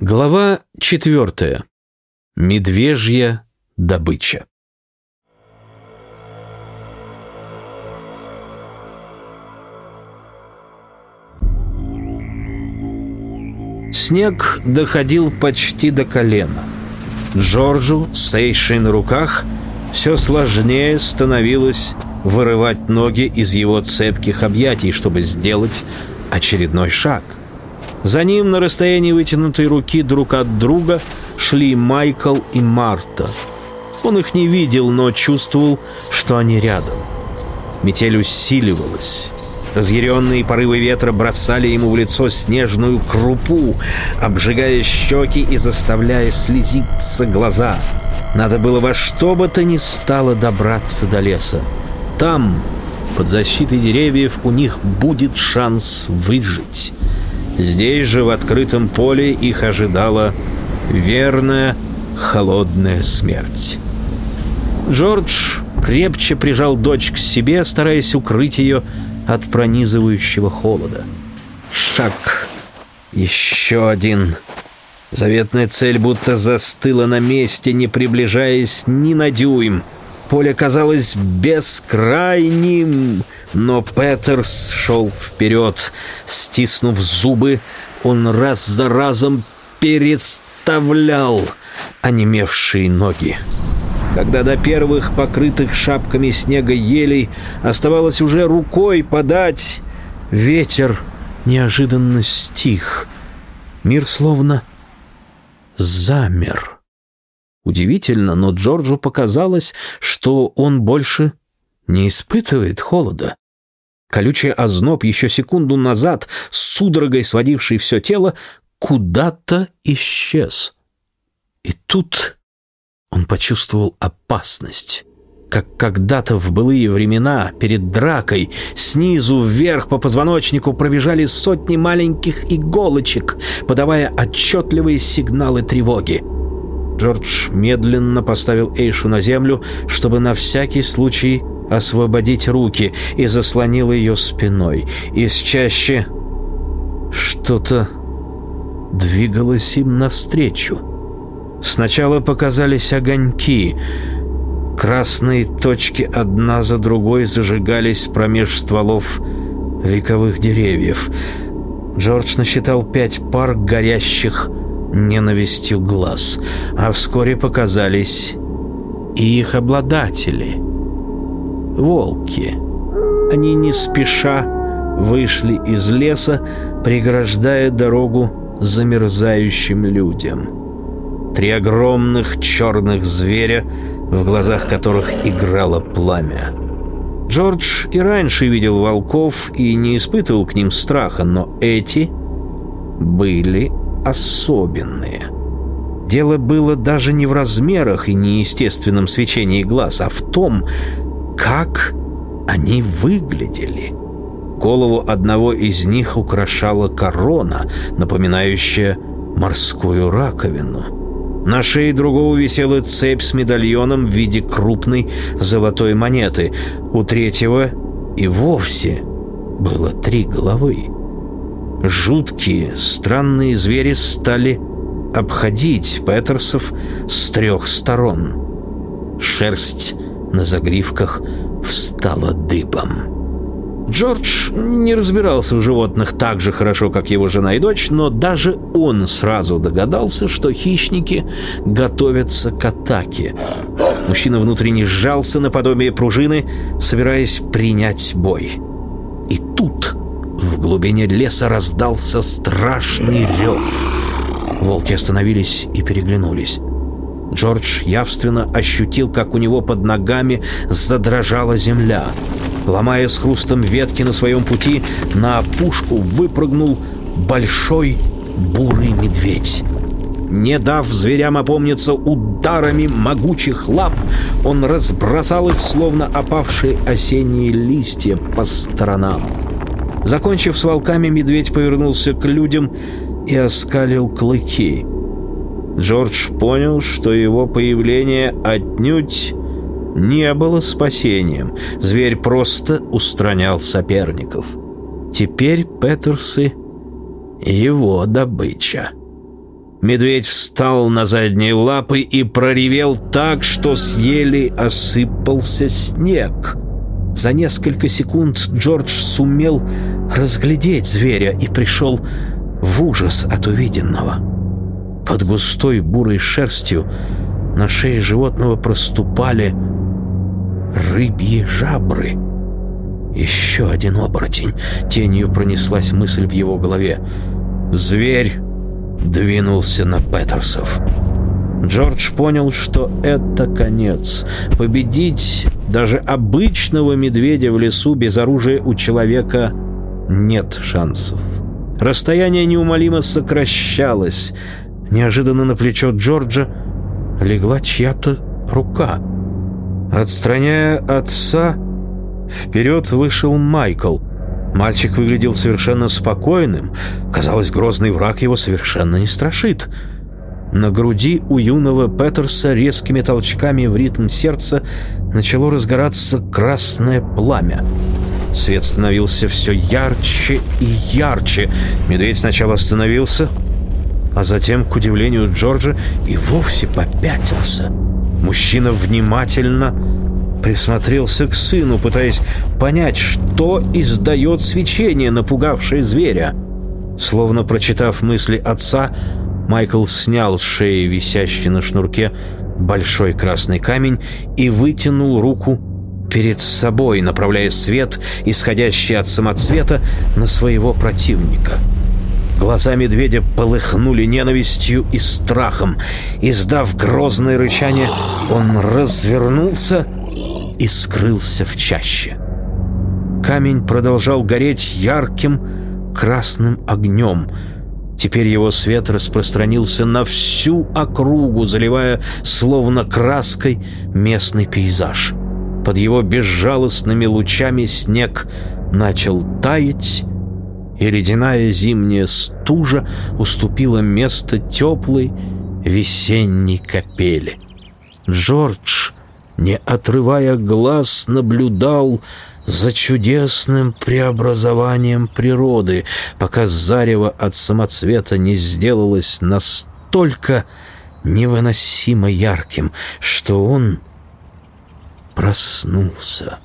Глава четвертая. Медвежья добыча. Снег доходил почти до колена. Джорджу с на руках все сложнее становилось вырывать ноги из его цепких объятий, чтобы сделать очередной шаг – за ним на расстоянии вытянутой руки друг от друга шли Майкл и Марта. Он их не видел, но чувствовал, что они рядом. Метель усиливалась. Разъяренные порывы ветра бросали ему в лицо снежную крупу, обжигая щеки и заставляя слезиться глаза. Надо было во что бы то ни стало добраться до леса. Там, под защитой деревьев, у них будет шанс выжить. Здесь же, в открытом поле, их ожидала верная, холодная смерть. Джордж крепче прижал дочь к себе, стараясь укрыть ее от пронизывающего холода. Шаг. Еще один. Заветная цель будто застыла на месте, не приближаясь ни на дюйм. Поле казалось бескрайним, но Петерс шел вперед. Стиснув зубы, он раз за разом переставлял онемевшие ноги. Когда до первых покрытых шапками снега елей оставалось уже рукой подать, ветер неожиданно стих. Мир словно замер. Удивительно, но Джорджу показалось, что он больше не испытывает холода. Колючий озноб еще секунду назад, судорогой сводивший все тело, куда-то исчез. И тут он почувствовал опасность. Как когда-то в былые времена, перед дракой, снизу вверх по позвоночнику пробежали сотни маленьких иголочек, подавая отчетливые сигналы тревоги. Джордж медленно поставил Эйшу на землю, чтобы на всякий случай освободить руки, и заслонил ее спиной. Из чаще что-то двигалось им навстречу. Сначала показались огоньки. Красные точки одна за другой зажигались промеж стволов вековых деревьев. Джордж насчитал пять пар горящих ненавистью глаз, а вскоре показались и их обладатели. Волки. Они не спеша вышли из леса, преграждая дорогу замерзающим людям. Три огромных черных зверя, в глазах которых играло пламя. Джордж и раньше видел волков и не испытывал к ним страха, но эти были особенные. Дело было даже не в размерах и неестественном свечении глаз, а в том, как они выглядели. Голову одного из них украшала корона, напоминающая морскую раковину. На шее другого висела цепь с медальоном в виде крупной золотой монеты. У третьего и вовсе было три головы. Жуткие, странные звери стали обходить Петерсов с трех сторон. Шерсть на загривках встала дыбом. Джордж не разбирался в животных так же хорошо, как его жена и дочь, но даже он сразу догадался, что хищники готовятся к атаке. Мужчина внутренне сжался наподобие пружины, собираясь принять бой. И тут в глубине леса раздался страшный рев. Волки остановились и переглянулись. Джордж явственно ощутил, как у него под ногами задрожала земля. Ломая с хрустом ветки на своем пути, на опушку выпрыгнул большой бурый медведь. Не дав зверям опомниться ударами могучих лап, он разбросал их, словно опавшие осенние листья по сторонам. Закончив с волками, медведь повернулся к людям и оскалил клыки. Джордж понял, что его появление отнюдь не было спасением. Зверь просто устранял соперников. Теперь Петерсы — его добыча. Медведь встал на задние лапы и проревел так, что с ели осыпался снег. За несколько секунд Джордж сумел разглядеть зверя и пришел в ужас от увиденного. Под густой бурой шерстью на шее животного проступали рыбьи жабры. Еще один оборотень. Тенью пронеслась мысль в его голове. Зверь двинулся на Петерсов. Джордж понял, что это конец. Победить даже обычного медведя в лесу без оружия у человека нет шансов. Расстояние неумолимо сокращалось. Неожиданно на плечо Джорджа легла чья-то рука. Отстраняя отца, вперед вышел Майкл. Мальчик выглядел совершенно спокойным. Казалось, грозный враг его совершенно не страшит. На груди у юного Петерса резкими толчками в ритм сердца начало разгораться красное пламя. Свет становился все ярче и ярче. Медведь сначала остановился, а затем, к удивлению Джорджа, и вовсе попятился. Мужчина внимательно присмотрелся к сыну, пытаясь понять, что издает свечение, напугавшее зверя. Словно прочитав мысли отца, Майкл снял с шеи висящий на шнурке большой красный камень и вытянул руку перед собой, направляя свет, исходящий от самоцвета, на своего противника. Глаза медведя полыхнули ненавистью и страхом. Издав грозное рычание, он развернулся и скрылся в чаще. Камень продолжал гореть ярким красным огнем. Теперь его свет распространился на всю округу, заливая словно краской местный пейзаж. Под его безжалостными лучами снег начал таять, и ледяная зимняя стужа уступила место теплой весенней капели. Джордж не отрывая глаз, наблюдал за чудесным преобразованием природы, пока зарево от самоцвета не сделалось настолько невыносимо ярким, что он проснулся.